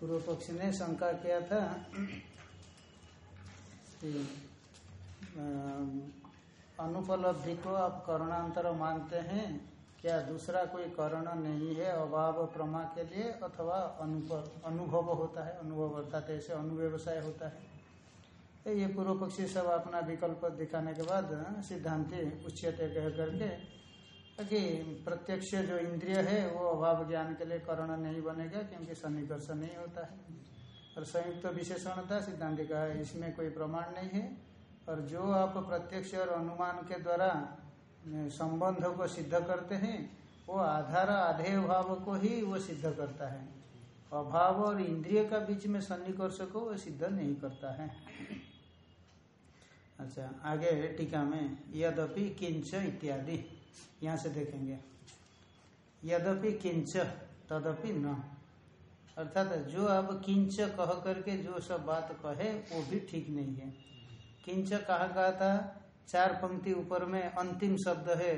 पूर्व पक्ष ने शंका किया था कि अनुपलब्धि को आप करणांतर मानते हैं क्या दूसरा कोई करण नहीं है? अभाव प्रमा के लिए अथवा अनुभव होता है, अनुभव अर्थात ऐसे अनुव्यवसाय होता है। तो ये पूर्व पक्षी सब अपना विकल्प दिखाने के बाद सिद्धांति उच्चते कह करके कि प्रत्यक्ष जो इंद्रिय है, वो अभाव ज्ञान के लिए करण नहीं बनेगा क्योंकि सन्निकर्ष नहीं होता है। और संयुक्त तो विशेषणता सिद्धांत का इसमें कोई प्रमाण नहीं है। और जो आप प्रत्यक्ष और अनुमान के द्वारा संबंध को सिद्ध करते हैं, वो आधार आधेय भाव को ही वो सिद्ध करता है। अभाव और इंद्रिय का बीच में सन्निकर्ष को वो सिद्ध नहीं करता है। अच्छा आगे टीका में यद्यपि किंच इत्यादि, यहाँ से देखेंगे। यद्यपि किंच, तदपि न। अर्थात जो अब किंच कह करके जो सब बात कहे, वो भी ठीक नहीं है। किंच कहा कहा था? चार पंक्ति ऊपर में अंतिम शब्द है,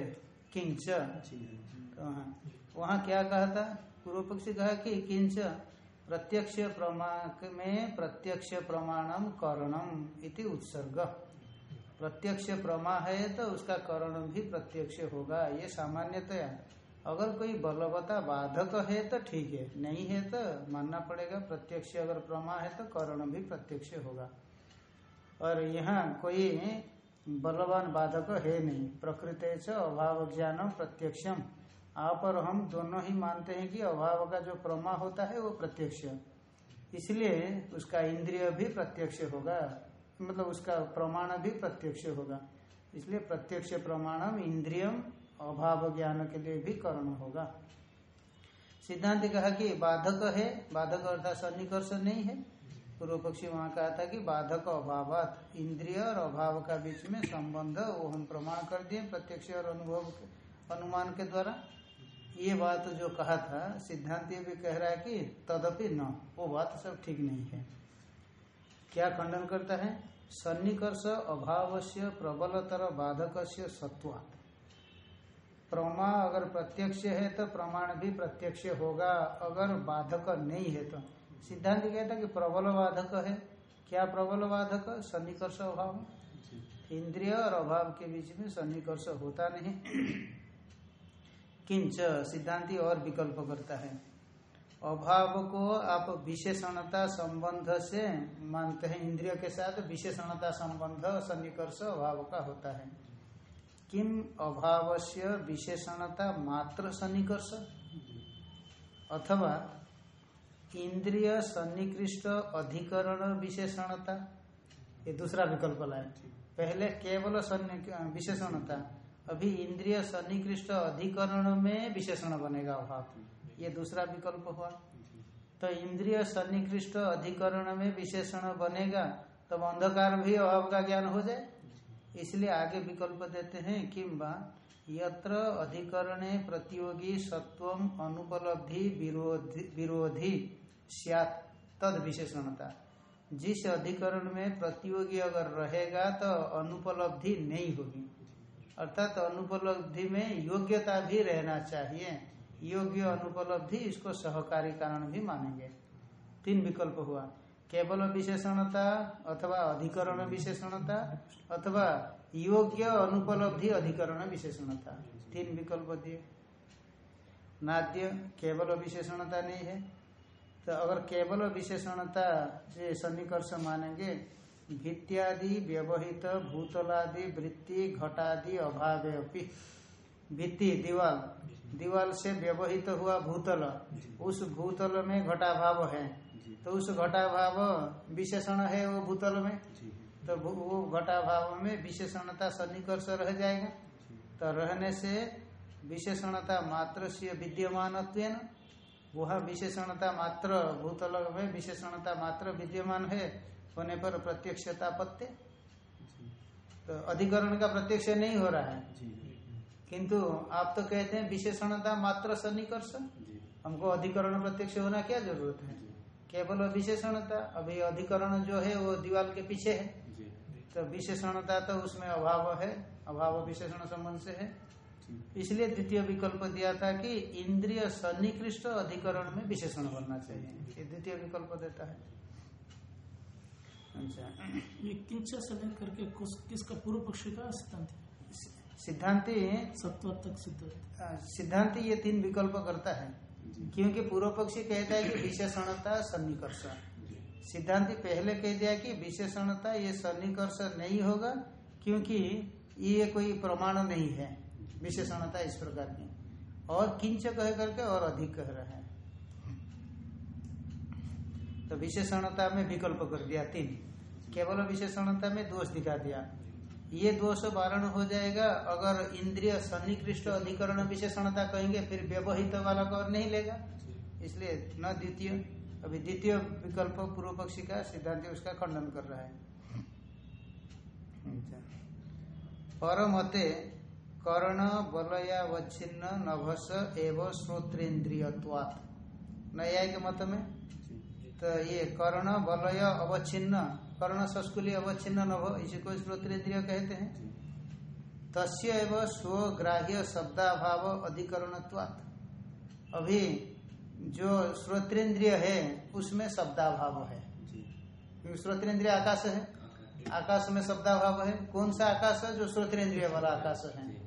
किंच। तो हाँ वहाँ क्या कहा था? पूर्व पक्षी कहा कि किंच, प्रत्यक्ष प्रमाण में प्रत्यक्ष प्रमाणम करणम इति उत्सर्ग। प्रत्यक्ष प्रमा है तो उसका करण भी प्रत्यक्ष होगा, ये सामान्यतया। अगर कोई बलवता बाधक है तो ठीक है, नहीं है तो मानना पड़ेगा, प्रत्यक्ष अगर प्रमा है तो करण भी प्रत्यक्ष होगा। और यहाँ कोई बलवान बाधक है नहीं। प्रकृत अभाव ज्ञान प्रत्यक्षम। आप और हम दोनों ही मानते हैं कि अभाव का जो प्रमा होता है वो प्रत्यक्ष इसलिए उसका इंद्रिय भी प्रत्यक्ष होगा। मतलब उसका प्रमाण भी प्रत्यक्ष होगा। इसलिए प्रत्यक्ष प्रमाणम इंद्रियम अभाव ज्ञान के लिए भी करण होगा। सिद्धांत कहा कि बाधक है। बाधक अर्थात सन्निकर्ष नहीं है। पूर्व पक्षी वहाँ कहा था कि बाधक अभाव इंद्रिय और अभाव का बीच में संबंध वो हम प्रमाण कर दिए प्रत्यक्ष और अनुभव अनुमान के द्वारा। ये बात जो कहा था, सिद्धांत ये भी कह रहा है कि तदपि न, वो बात सब ठीक नहीं है। क्या खंडन करता है? सन्निकर्ष अभाव से प्रबलतर बाधक से सत्वात्। प्रमा अगर प्रत्यक्ष है तो प्रमाण भी प्रत्यक्ष होगा, अगर बाधक नहीं है तो। सिद्धांत कहता कि प्रबल बाधक है। क्या प्रबल बाधक सन्निकर्ष अभाव। इंद्रिय और अभाव के बीच में सन्निकर्ष होता नहीं। किंच सिद्धांति और विकल्प करता है। अभाव को आप विशेषणता संबंध से मानते हैं। इंद्रिय के साथ विशेषणता संबंध, सन्निकर्ष, अभाव का होता है। किम अभाव से विशेषणता मात्र सन्निकर्ष? अथवा इंद्रिय सन्निकृष्ट अधिकरण विशेषणता। ये दूसरा विकल्प लाए। पहले केवल विशेषणता अभी इंद्रिय सन्निकृष्ट अधिकरण में विशेषण बनेगा अभाव ये दूसरा विकल्प हुआ। तो इंद्रिय सन्निकृष्ट अधिकरण में विशेषण बनेगा तब तो अंधकार भी अभाव का ज्ञान हो जाए। इसलिए आगे विकल्प देते हैं किम्बा यत्र अधिकरणे प्रतियोगी सत्वम अनुपलब्धि विरोधी विरोधी। तद विशेषणता। जिस अधिकरण में प्रतियोगी अगर रहेगा तो अनुपलब्धि नहीं होगी। अर्थात तो अनुपलब्धि में योग्यता भी रहना चाहिए। योग्य अनुपलब्धि इसको सहकारी कारण भी मानेंगे। तीन विकल्प हुआ। केवल विशेषणता अथवा अधिकरण विशेषणता अथवा योग्य अनुपलब्धि अधिकरण विशेषणता। तीन विकल्प दिए। नाद्य, केवल विशेषणता नहीं है। तो अगर केवल विशेषणता से सन्निकर्ष मानेंगे भित्यादि व्यवहित भूतलादि वृत्ति घटादि अभाव भित्ति दीवाल। दीवाल से व्यवहित हुआ भूतल उस भूतल में घटाभाव है। तो उस घटाभाव विशेषण है वो भूतल में? तो वो घटाभाव में विशेषणता सन्निकर्ष रह जाएगा। तो रहने से विशेषणता मात्र से विद्यमान वह विशेषणता मात्र भूतल में विशेषणता मात्र विद्यमान है होने पर प्रत्यक्षता पत्य तो अधिकरण का प्रत्यक्ष नहीं हो रहा है। किंतु आप तो कहते हैं विशेषणता मात्र सन्निकर्ष। हमको अधिकरण प्रत्यक्ष होना क्या ज़रूरत है? केवल विशेषणता। अभी अधिकरण जो है वो दीवाल के पीछे है। तो विशेषणता तो उसमें अभाव है। अभाव विशेषण संबंध से है। इसलिए द्वितीय विकल्प दिया था कि इंद्रिय सन्निकृष्ट अधिकरण में विशेषण बनना चाहिए। ये द्वितीय विकल्प देता है। अच्छा। ये किंच लेकर किसका पूर्व पक्षी का सिद्धांत? सिद्धांति सत्व तक सिद्ध अ, सिद्धांति ये तीन विकल्प करता है। क्योंकि पूर्व पक्षी कहता है कि विशेषणता सन्निकर्ष। सिद्धांति पहले कह दिया कि विशेषणता ये सन्निकर्ष नहीं होगा क्योंकि ये कोई प्रमाण नहीं है। विशेषणता इस प्रकार की। और किंच कह करके और अधिक कह रहा है। तो विशेषणता में विकल्प कर दिया तीन। केवल विशेषणता में दोष दिखा दिया। ये दोष वारण हो जाएगा अगर इंद्रिय सन्निकृष्ट अधिकरण विशेषणता कहेंगे फिर व्यवहित वाला और नहीं लेगा। इसलिए न द्वितीय। अभी द्वितीय विकल्प पूर्व पक्षी का सिद्धांत उसका खंडन कर रहा है। अच्छा। परमते कर्ण, बलयावच्छिन्न, नभस एवं श्रोत्रेन्द्रियवात नया के मत में? तो ये कर्ण, बलय, अवच्छिन्न, कर्ण संस्कुली, अवच्छिन्न, नभ, इसी को श्रोत्रेन्द्रिय कहते हैं। तस्य एवं स्वग्राह्य शब्दाभाव अधिकरणत्वात्। अभी जो श्रोत्रेन्द्रिय है, उसमें शब्दाभाव है। क्योंकि आकाश है। आकाश में शब्दाभाव है। कौन सा आकाश है? जो श्रोत्रेन्द्रिय वाला आकाश है।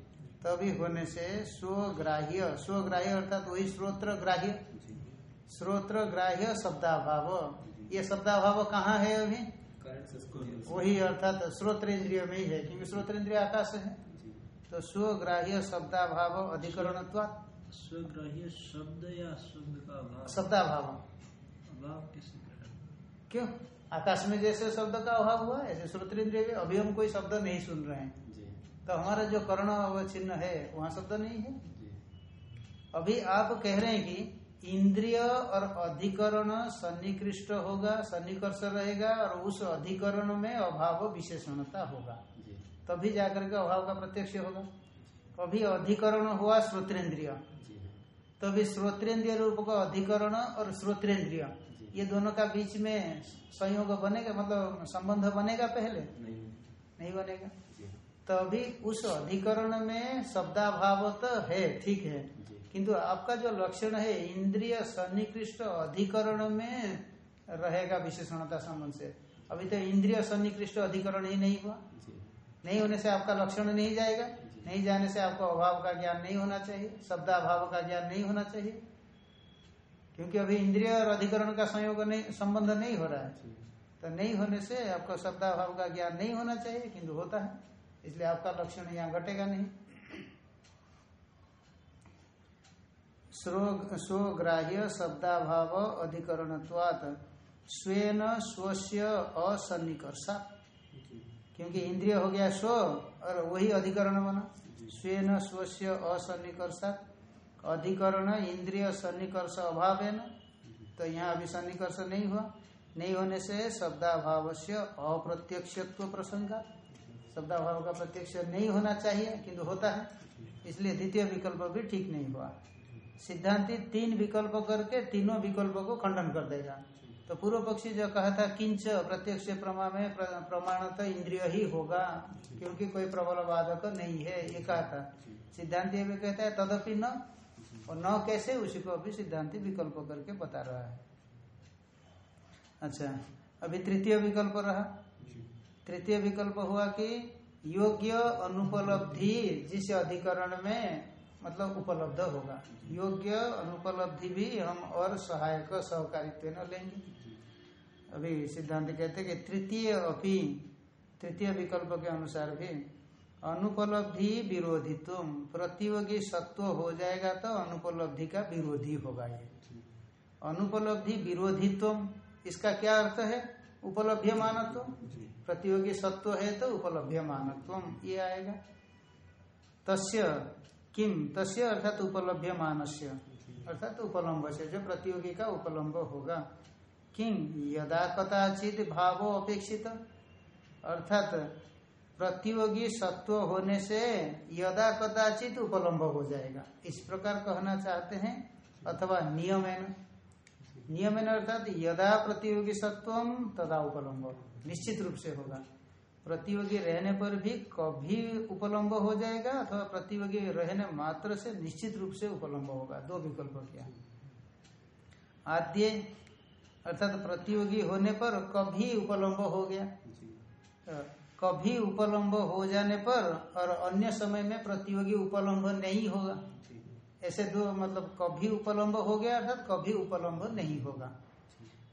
तभी होने से स्वग्राह्य स्वग्राह्य अर्थात वही श्रोत्र ग्राह्य श्रोत्र ग्राह्य शब्दाभाव। ये शब्दाभाव कहाँ है अभी? वही अर्थात श्रोत्र इंद्रिय में ही है क्योंकि श्रोत्र इंद्रिय आकाश है। तो स्वग्राह्य शब्दाभाव अधिकरण स्वग्राह्य शब्द या शब्द का अभाव? शब्दाभाव। क्यों? आकाश में जैसे शब्द का अभाव हुआ ऐसे श्रोत्र इंद्रिय में अभी हम कोई शब्द नहीं सुन रहे हैं। तो हमारा जो कर्ण चिन्ह है वहाँ शब्द नहीं है? अभी आप कह रहे हैं कि इंद्रिय और अधिकरण सन्निकृष्ट होगा सन्निकर्ष रहेगा और उस अधिकरण में अभाव विशेषणता होगा। तभी जाकर के अभाव का प्रत्यक्ष होगा। अभी अधिकरण हुआ श्रोत्रेंद्रिय। तभी श्रोत्रेंद्रिय रूप का अधिकरण और श्रोत्रेंद्रिय। ये दोनों का बीच में संयोग बनेगा मतलब संबंध बनेगा पहले? नहीं, नहीं बनेगा। तभी उस अधिकरण में शब्दाभाव तो है ठीक है। किंतु आपका जो लक्षण है इंद्रिय सन्निकृष्ट अधिकरण में रहेगा विशेषणता संबंध से। अभी तो इंद्रिय सन्निकृष्ट अधिकरण ही नहीं हुआ। नहीं होने से आपका लक्षण नहीं जाएगा। नहीं जाने से आपको अभाव का ज्ञान नहीं होना चाहिए शब्दाभाव का ज्ञान नहीं होना चाहिए। क्योंकि अभी इंद्रिय और अधिकरण का संयोग नहीं संबंध नहीं हो रहा है। तो नहीं होने से आपको शब्दाभाव का ज्ञान नहीं होना चाहिए किंतु होता है। इसलिए आपका लक्षण यहाँ घटेगा नहीं। स्वग्राह्य शब्दाभाव अधिकरणत्वात स्वेन स्वस्य असन्निकर्षा। क्योंकि इंद्रिय हो गया स्व और वही अधिकरण बना। स्वेन स्वस्य असन्निकर्षा। अधिकरण इंद्रिय सन्निकर्ष अभाव है न तो यहाँ अभी सन्निकर्ष नहीं हुआ। नहीं होने से शब्दाभाव से अप्रत्यक्षत्व प्रसंगा। शब्दाभाव का प्रत्यक्ष नहीं होना चाहिए, किंतु होता है। इसलिए द्वितीय विकल्प भी ठीक नहीं हुआ। सिद्धांति तीन विकल्प करके तीनों विकल्पों को खंडन कर देगा। तो पूर्व पक्षी जो कहा था, किंच प्रत्यक्ष प्रमा में प्रमाण तो इंद्रिय ही होगा, क्योंकि कोई प्रबल बाधक नहीं है, ये कहा था। सिद्धांति भी कहता है, तदपि न, और न कैसे, उसी को अभी सिद्धांति विकल्प करके बता रहा है। अच्छा अभी तृतीय विकल्प रहा। तृतीय विकल्प हुआ कि योग्य अनुपलब्धि जिस अधिकरण में मतलब उपलब्ध होगा। योग्य अनुपलब्धि भी हम और सहायक सहकारित्व न लेंगे। अभी सिद्धांत कहते कि तृतीय अपि, तृतीय विकल्प के अनुसार भी अनुपलब्धि विरोधी विरोधित्व प्रतियोगी सत्व हो जाएगा तो अनुपलब्धि का विरोधी होगा ये। अनुपलब्धि विरोधित्व इसका क्या अर्थ है? उपलब्ध मानत्व प्रतियोगी सत्व है तो उपलब्ध मानत्व ये आएगा। तस्य किम तस्य अर्थात उपलब्ध मानस्य अर्थात उपलम्ब से जो प्रतियोगी का उपलम्ब होगा। किम यदा कदाचित भाव अपेक्षित। अर्थात प्रतियोगी सत्व होने से यदा कदाचित उपलम्ब हो जाएगा। इस प्रकार कहना चाहते हैं। अथवा नियम है न। नियम अर्थात यदा प्रतियोगी सत्वम तदा उपलम्ब। निश्चित रूप से होगा। प्रतियोगी रहने पर भी कभी उपलम्ब हो जाएगा अथवा प्रतियोगी रहने मात्र से निश्चित रूप से उपलम्ब होगा। दो विकल्प किया आद्य अर्थात प्रतियोगी होने पर कभी उपलम्ब हो गया। तो कभी उपलम्ब हो जाने पर और अन्य समय में प्रतियोगी उपलम्ब नहीं होगा। ऐसे दो मतलब कभी उपलम्ब हो गया अर्थात कभी उपलम्ब नहीं होगा।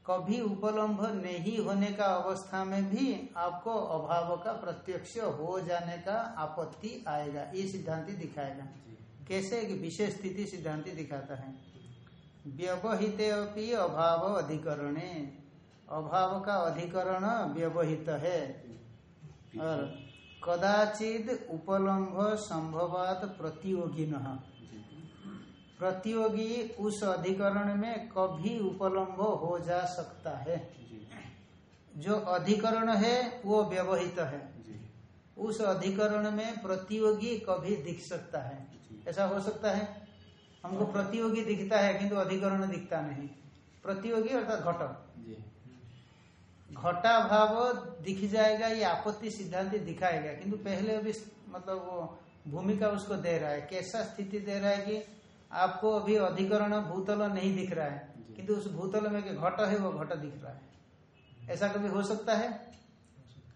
कभी उपलम्ब नहीं होने का अवस्था में भी आपको अभाव का प्रत्यक्ष हो जाने का आपत्ति आएगा। ये सिद्धांति दिखाएगा। कैसे? एक विशेष स्थिति सिद्धांति दिखाता है। व्यवहित अपनी अभाव अधिकरण। अभाव का अधिकरण व्यवहित है। और कदाचित उपलम्ब संभवात न प्रतियोगी उस अधिकरण में कभी उपलम्ब हो जा सकता है। जो। अधिकरण है वो व्यवहित है। उस अधिकरण में प्रतियोगी कभी दिख सकता है। ऐसा हो सकता है? हमको प्रतियोगी दिखता है किंतु अधिकरण दिखता नहीं। प्रतियोगी अर्थात घट। घटा भाव दिख जाएगा ये आपत्ति सिद्धांत दिखाएगा। किंतु पहले अभी मतलब वो भूमिका उसको दे रहा है। कैसा स्थिति दे रहा है कि आपको अभी अधिकरण भूतल नहीं दिख रहा है किंतु उस भूतल में घट है वो घट दिख रहा है। ऐसा कभी हो सकता है?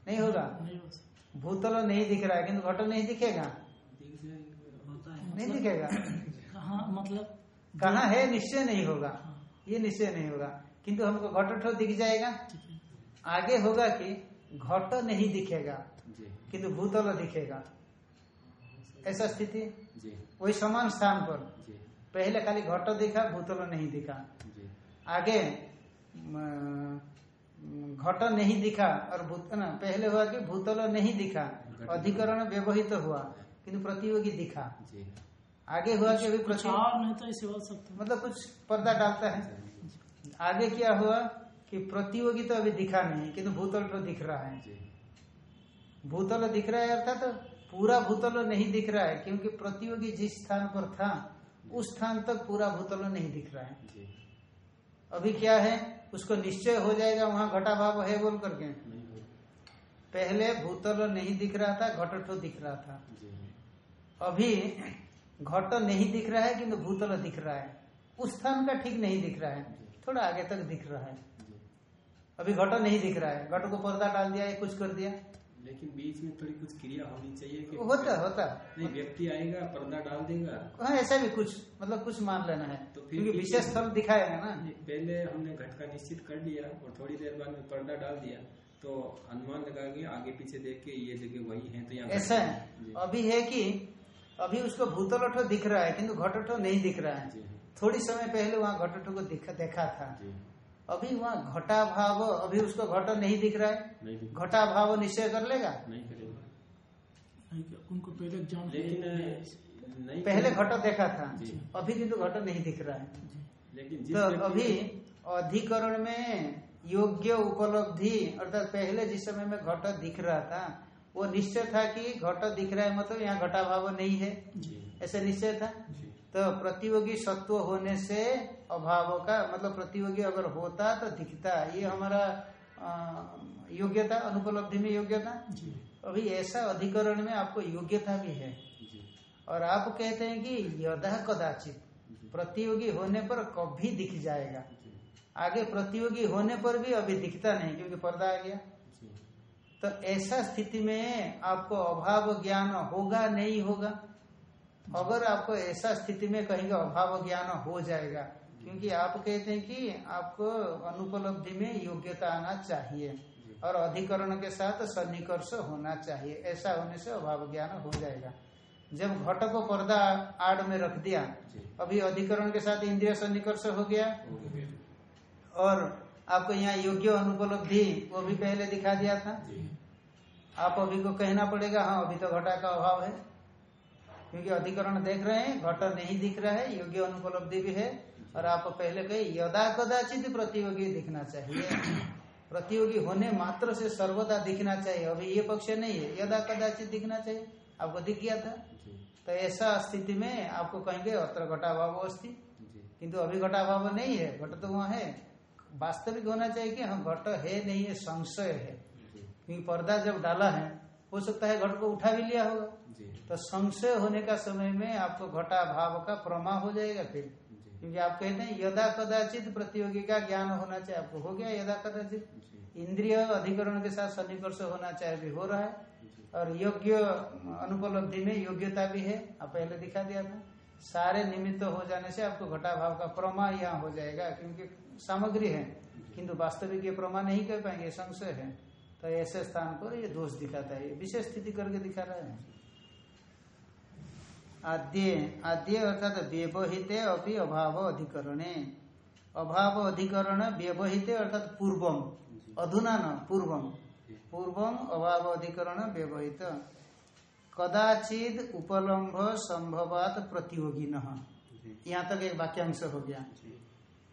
नहीं होगा? हो। भूतल नहीं दिख रहा है किंतु घट नहीं दिखेगा? है नहीं दिखेगा? हाँ मतलब कहाँ है निश्चय नहीं होगा। ये निश्चय नहीं होगा। किंतु हमको घट ठो दिख जाएगा। आगे होगा कि घट नहीं दिखेगा किंतु भूतल दिखेगा। ऐसा स्थिति? वही समान स्थान पर। जी। पहले खाली घट दिखा भूतल नहीं दिखा। आगे घट नहीं दिखा और भूत ना पहले हुआ कि भूतल नहीं दिखा अधिकरण व्यवहित तो हुआ किंतु प्रतियोगी दिखा। आगे हुआ कि अभी नहीं तो सकता मतलब कुछ पर्दा डालता है। आगे क्या हुआ कि प्रतियोगी तो अभी दिखा नहीं किंतु भूतल तो दिख रहा है। जी। भूतल दिख रहा है अर्थात तो पूरा भूतल नहीं दिख रहा है क्योंकि प्रतियोगी जिस स्थान पर था उस स्थान तक पूरा भूतल नहीं दिख रहा है। अभी क्या है? उसको निश्चय हो जाएगा वहाँ घटा भाव है बोल करके। पहले भूतल नहीं दिख रहा था घटठो दिख रहा था। अभी घट नहीं दिख रहा है किंतु भूतल दिख रहा है। उस स्थान का ठीक नहीं दिख रहा है। थोड़ा आगे तक दिख रहा है। अभी घट नहीं दिख रहा है। घट को पर्दा डाल दिया कुछ कर दिया? लेकिन बीच में थोड़ी कुछ क्रिया होनी चाहिए कि होता होता नहीं व्यक्ति आएगा पर्दा डाल देगा। हाँ ऐसा भी कुछ मतलब कुछ मान लेना है। तो फिर विशेष स्थल दिखाएगा ना। पहले हमने घट का निश्चित कर लिया और थोड़ी देर बाद में पर्दा डाल दिया। तो अनुमान लगा के आगे पीछे देख के ये जगह वही है तो यहाँ ऐसा है। अभी है की अभी उसको भूतलठो दिख रहा है किन्तु घटठो नहीं दिख रहा है। थोड़ी समय पहले वहाँ घटठो को देखा था। अभी वहाँ घटा भाव अभी उसको घट नहीं दिख रहा है। नहीं घटा भाव निश्चय कर लेगा? नहीं करेगा। उनको पहले है। लेकिन पहले घट देखा था। अभी किंतु घट नहीं दिख रहा है। लेकिन तो अभी अधिकरण में योग्य उपलब्धि अर्थात पहले जिस समय में घट दिख रहा था वो निश्चय था कि घट दिख रहा है मतलब यहाँ घटा भाव नहीं है। ऐसे निश्चय था? जी। तो प्रतियोगी सत्व होने से अभाव का मतलब प्रतियोगी अगर होता तो दिखता। ये हमारा योग्यता अनुपलब्धि में योग्यता? अभी ऐसा अधिकरण में आपको योग्यता भी है। और आप कहते हैं कि यदा कदाचित प्रतियोगी होने पर कभी दिख जाएगा। आगे प्रतियोगी होने पर भी अभी दिखता नहीं क्योंकि पर्दा आ गया। तो ऐसा स्थिति में आपको अभाव ज्ञान होगा नहीं होगा? अगर आपको ऐसा स्थिति में कहेंगे अभाव ज्ञान हो जाएगा क्योंकि आप कहते हैं कि आपको अनुपलब्धि में योग्यता आना चाहिए और अधिकरण के साथ सन्निकर्ष होना चाहिए। ऐसा होने से अभाव ज्ञान हो जाएगा। जब घट को पर्दा आड़ में रख दिया अभी अधिकरण के साथ इंद्रिय सन्निकर्ष हो गया। और आपको यहाँ योग्य अनुपलब्धि वो भी पहले दिखा दिया था। आप अभी को कहना पड़ेगा हाँ अभी तो घटा का अभाव है। क्योंकि अधिकरण देख रहे हैं घट नहीं दिख रहा है योग्य अनुपलब्धि भी है। और आप पहले कहे यदा कदाचित प्रतियोगी दिखना चाहिए। प्रतियोगी होने मात्र से सर्वदा दिखना चाहिए। अभी ये पक्ष नहीं है। यदा कदाचित दिखना चाहिए। आपको दिख गया था। तो ऐसा स्थिति में आपको कहेंगे अत्र घटा भाव अस्थि किंतु अभी घटाभाव नहीं है। घट तो वहाँ है। वास्तविक होना चाहिए कि हाँ घट है नहीं है संशय है। क्योंकि पर्दा जब डाला है हो सकता है घट को उठा भी लिया होगा। तो संशय होने का समय में आपको घटा भाव का प्रमा हो जाएगा फिर। क्योंकि आप कहते हैं यदा कदाचित प्रतियोगी का ज्ञान होना चाहिए। आपको हो गया यदा कदाचित। इंद्रिय अधिकरण के साथ सन्निकर्ष होना चाहिए भी हो रहा है। और योग्य अनुपलब्धि में योग्यता भी है। आप पहले दिखा दिया था। सारे निमित्त हो जाने से आपको घटा भाव का प्रमा यहाँ हो जाएगा। क्योंकि सामग्री है किंतु वास्तविक ये प्रमा नहीं कर पाएँगे संशय है। तो ऐसे स्थान पर ये दोष दिखाता है। विशेष स्थिति करके दिखा रहा है। आद्य आद्य अर्थात व्यवहित अभी अभाव अधिकरणे। अभाव अधिकरण व्यवहिते अर्थात पूर्वम अधुना न पूर्वम। पूर्वम अभाव अधिकरण व्यवहित। कदाचित उपलम्भ संभवात प्रतियोगी जी। यहाँ तक एक वाक्यांश हो गया।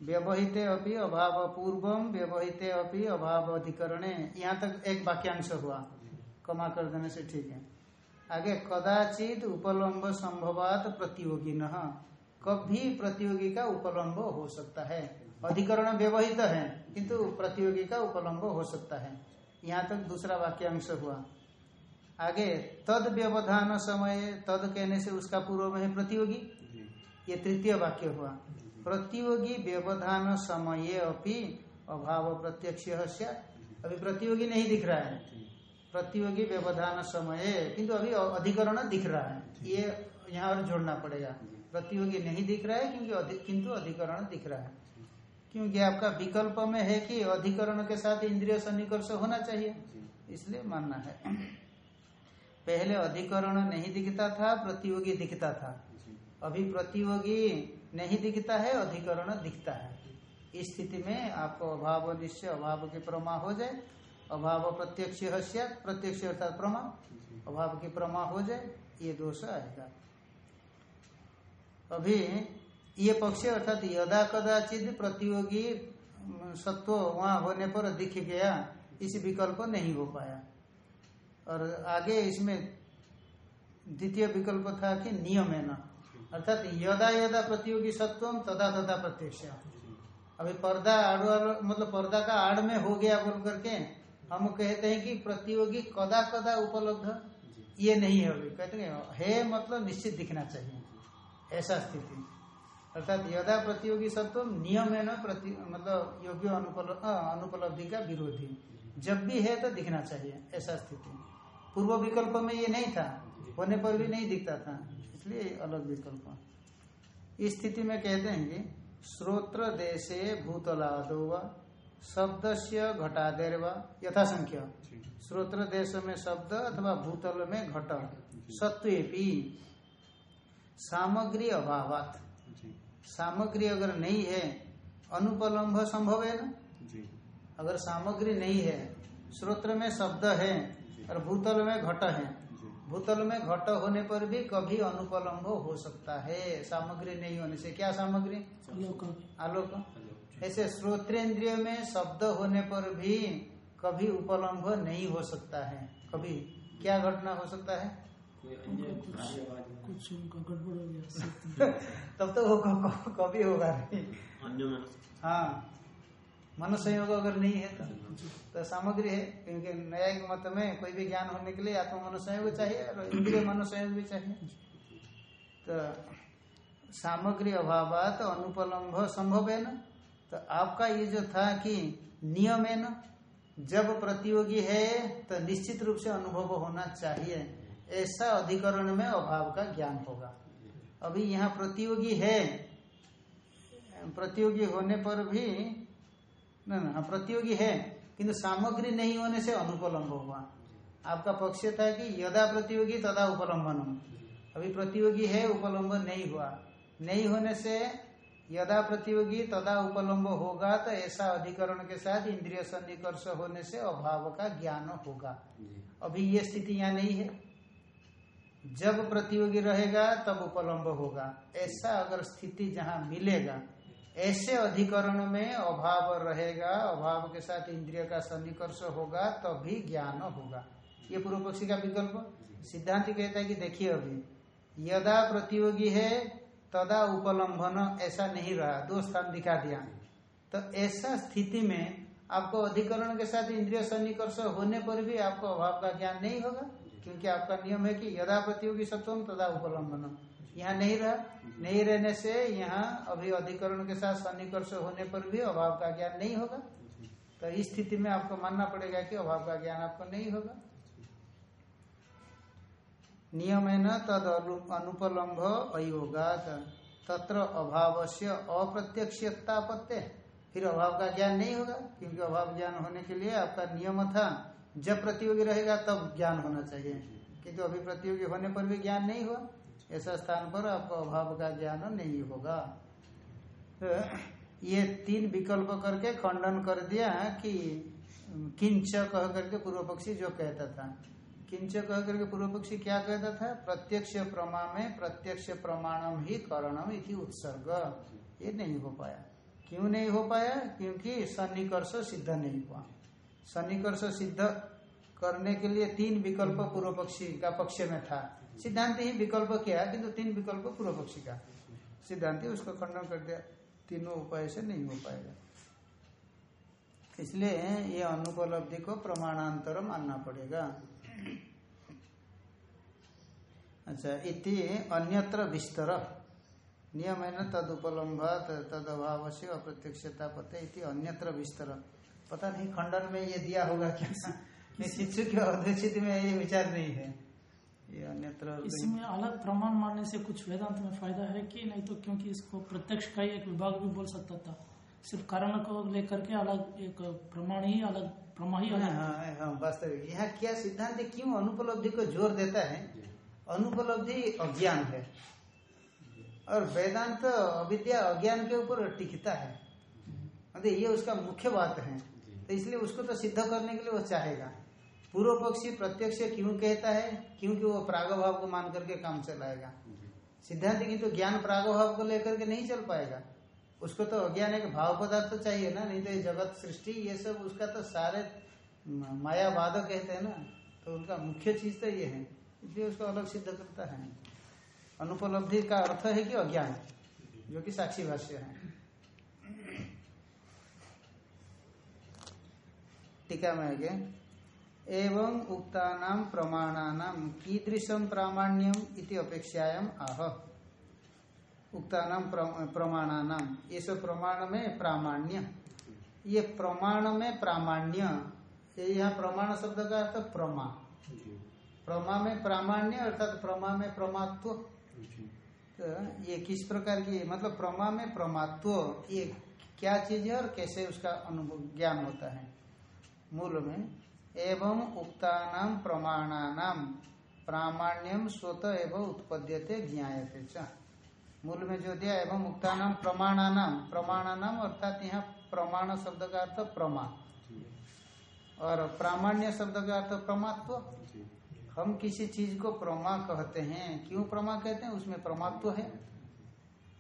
व्यवहिते अपि अभाव पूर्वम व्यवहित अपि अभाव अधिकरणे। यहाँ तक एक वाक्यांश हुआ। कमा कर देने से ठीक है। आगे कदाचित उपलम्ब संभवात प्रतियोगी न कभी प्रतियोगी का उपलम्ब हो सकता है। अधिकरण व्यवहित तो है किंतु प्रतियोगी का उपलम्ब हो सकता है। यहाँ तक दूसरा वाक्यांश हुआ। आगे तद व्यवधान समय तद कहने से उसका पूर्व में है प्रतियोगी। ये तृतीय वाक्य हुआ। प्रतियोगी व्यवधान समय अपि अभाव प्रत्यक्ष अभी प्रतियोगी नहीं दिख रहा है। प्रतियोगी व्यवधान समय किंतु अभी अधिकरण दिख रहा है। ये यहाँ और जोड़ना पड़ेगा। प्रतियोगी नहीं दिख रहा है क्योंकि किंतु अधिकरण दिख रहा है। क्योंकि आपका विकल्प में है कि अधिकरण के साथ इंद्रिय सन्निकर्ष होना चाहिए। इसलिए मानना है। पहले अधिकरण नहीं दिखता था प्रतियोगी दिखता था। अभी प्रतियोगी नहीं दिखता है अधिकरण दिखता है। इस स्थिति में आपको अभाव निश्चय अभाव की प्रमा हो जाए। अभाव प्रत्यक्ष प्रत्यक्ष अर्थात प्रमा। अभाव की प्रमा हो जाए ये दोष आएगा। अभी ये पक्ष अर्थात यदा कदाचित प्रतियोगी सत्व वहाँ होने पर दिख गया इस विकल्प नहीं हो पाया। और आगे इसमें द्वितीय विकल्प था कि नियम है ना। अर्थात यदा यदा प्रतियोगी सत्व तदा तदा प्रत्यक्ष। अभी पर्दा आड़ मतलब पर्दा का आड़ में हो गया बोल करके हम कहते हैं कि प्रतियोगी कदा कदा उपलब्ध? ये नहीं है अभी। कहते हैं है मतलब निश्चित दिखना चाहिए। ऐसा स्थिति। अर्थात यदा प्रतियोगी सत्व नियम है ना प्रति मतलब योग्य अनुपलब्धि का विरोधी। जब भी है तो दिखना चाहिए ऐसा स्थिति। पूर्व विकल्प में ये नहीं था। होने पर भी नहीं दिखता था। इसलिए अलग विकल्प। इस स्थिति में कहते हैं कि श्रोत्र देशे भूतलादो व शब्द से घटादेर व यथा संख्या श्रोत्र देश में शब्द अथवा भूतल में घट। सत्वेपि। सामग्री अभावात। सामग्री अगर नहीं है अनुपलम्भ संभव है ना? अगर सामग्री नहीं है श्रोत्र में शब्द है और भूतल में घट है भूतल में घट होने पर भी कभी अनुपलम्ब हो सकता है। सामग्री नहीं होने से क्या सामग्री? लोक आलोक। हेलो ऐसे श्रोत्रेंद्रिय में शब्द होने पर भी कभी उपलम्ब नहीं हो सकता है। कभी क्या घटना हो सकता है? कुछ उनका गड़बड़ हो गया। तब तो वो क- क- कभी होगा नहीं। हाँ। मन संयोग अगर नहीं है तो, तो सामग्री है क्योंकि न्यायिक मत में कोई भी ज्ञान होने के लिए आत्म मन संयोग चाहिए और इंद्रिय मन संयोग भी चाहिए। तो सामग्री अभावात अनुपलम्भ संभव है ना? तो आपका ये जो था कि नियम है ना जब प्रतियोगी है तो निश्चित रूप से अनुभव होना चाहिए। ऐसा अधिकरण में अभाव का ज्ञान होगा। अभी यहाँ प्रतियोगी है प्रतियोगी होने पर भी न न हाँ, प्रतियोगी है किंतु सामग्री नहीं होने से अनुपलम्ब हुआ। आपका पक्ष था कि यदा प्रतियोगी तदा उपलम्बनम अभी प्रतियोगी है उपलम्ब नहीं हुआ। नहीं होने से यदा प्रतियोगी तदा उपलम्ब होगा तो ऐसा अधिकरण के साथ इंद्रिय सन्निकर्ष होने से अभाव का ज्ञान होगा। अभी ये स्थिति यहाँ नहीं है। जब प्रतियोगी रहेगा तब उपलम्ब होगा। ऐसा अगर स्थिति जहाँ मिलेगा ऐसे अधिकरण में अभाव रहेगा अभाव के साथ इंद्रिय का सन्निकर्ष होगा तभी ज्ञान होगा। ये पूर्व पक्षी का विकल्प। सिद्धांत कहता है कि देखिए अभी यदा प्रतियोगी है तदा उपलम्बन ऐसा नहीं रहा। दो स्थान दिखा दिया। तो ऐसा स्थिति में आपको अधिकरण के साथ इंद्रिय सन्निकर्ष होने पर भी आपको अभाव का ज्ञान नहीं होगा, क्योंकि आपका नियम है कि यदा प्रतियोगी सत्वम, तदा उपलम्बन यहाँ नहीं रहा। नहीं रहने से यहाँ अभी अधिकरण के साथ सन्निकर्ष होने पर भी अभाव का ज्ञान नहीं होगा। तो इस स्थिति में आपको मानना पड़ेगा कि अभाव का ज्ञान आपको नहीं होगा। नियम न तद अनुपलम्भ अयोगात। तत्र अभाव से अप्रत्यक्षतापत्य फिर अभाव का ज्ञान नहीं होगा, क्योंकि अभाव ज्ञान होने के लिए आपका नियम था, जब प्रतियोगी रहेगा तब ज्ञान होना चाहिए। किंतु अभी प्रतियोगी होने पर भी ज्ञान नहीं हुआ, ऐसा स्थान पर आपको अभाव का ज्ञान नहीं होगा। तो ये तीन विकल्प करके खंडन कर दिया कि किंच कह करके पूर्व पक्षी जो कहता था। किंच कह करके पूर्व पक्षी क्या कहता था? प्रत्यक्ष प्रमा में प्रत्यक्ष प्रमाणम ही करणम इति उत्सर्ग। ये नहीं हो पाया। क्यों नहीं हो पाया? क्योंकि सन्निकर्ष सिद्ध नहीं हुआ। सन्निकर्ष सिद्ध करने के लिए तीन विकल्प पूर्व पक्षी का पक्ष में था। सिद्धांत ही विकल्प किया, किंतु तीन विकल्प पूर्व पक्षी का। सिद्धांत उसको खंडन कर दिया। तीनों उपाय से नहीं हो पाएगा इसलिए ये अनुपलब्धि को प्रमाणांतर मानना पड़ेगा। अच्छा इति अन्यत्र विस्तर। नियम है न तद तद अभाव से अप्रत्यक्षता पते इति अन्यत्र विस्तर। पता नहीं खंडन में ये दिया होगा क्या? शिक्षु के अध्यक्षित में ये विचार नहीं है। ये अन्यत्र इसमें अलग प्रमाण मानने से कुछ वेदांत में फ़ायदा है कि नहीं तो क्योंकि इसको प्रत्यक्ष का ही एक विभाग भी बोल सकता था। सिर्फ़ कारण को लेकर के अलग एक प्रमाण ही अलग ही हाँ हाँ वास्तविक यहाँ क्या सिद्धांत क्यों अनुपलब्धि को ज़ोर देता है? अनुपलब्धि अज्ञान है। और वेदांत अविद्या अज्ञान के ऊपर टिकता है। मतलब ये उसका मुख्य बात है। तो इसलिए उसको तो सिद्ध करने के लिए वो चाहेगा। पूर्व पक्षी प्रत्यक्ष क्यों कहता है? क्योंकि वो प्रागभाव को मान करके काम चलाएगा। सिद्धांत की तो ज्ञान प्रागभाव को लेकर के नहीं चल पाएगा। उसको तो अज्ञान एक भाव पदार्थ तो चाहिए ना, नहीं तो ये जगत सृष्टि, ये सब उसका तो सारे मायावाद कहते हैं ना तो उनका मुख्य चीज़ तो ये है। इसलिए उसको अलग सिद्ध करता है। अनुपलब्धि का अर्थ है कि अज्ञान, जो कि साक्षी भाष्य है। टीका में आगे। एवं उक्तानाम प्रमाणानाम कीदृशम प्रामाण्यम इति अपेक्षायाम आह। उक्तानाम प्रमाणानाम ये सब प्रमाण में प्रामाण्य। ये प्रमाण में प्रामाण्य यहाँ प्रमाण शब्द का अर्थ प्रमा। प्रमा में प्रामाण्य अर्थात प्रमा में प्रमात्व। तो ये किस प्रकार की मतलब प्रमा में प्रमात्व ये क्या चीज़ है और कैसे उसका अनुभव ज्ञान होता है? मूल में एवं उक्ता नाम प्रमाणा नाम प्रामाण्यम स्वतः एवं उत्पद्यते ज्ञाते च। मूल में जो दिया एवं उक्तानाम प्रमाणानाम प्रमाणानाम अर्थात यहाँ प्रमाण शब्द का अर्थ प्रमा और प्रामाण्य शब्द का अर्थ प्रमात्व। हम किसी चीज़ को प्रमा कहते हैं। क्यों प्रमा कहते हैं? उसमें प्रमात्व है।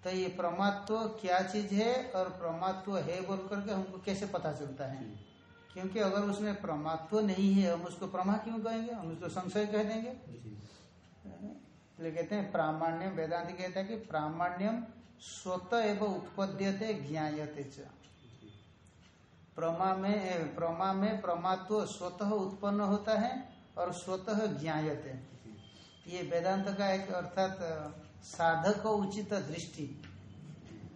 तो ये प्रमात्व क्या चीज़ है? और प्रमात्व है बोल करके हमको कैसे पता चलता है? क्योंकि अगर उसमें प्रमात्व नहीं है हम उसको प्रमा क्यों कहेंगे? हम उसको संशय कह देंगे। इसलिए कहते हैं प्रामाण्यम, वेदांत कहता है कि प्रामाण्यम स्वतः एवं उत्पद्यते ज्ञाते प्रमा में प्रमा में प्रमात्व स्वतः उत्पन्न होता है और स्वतः ज्ञायते। ये वेदांत का एक अर्थात साधक उचित दृष्टि।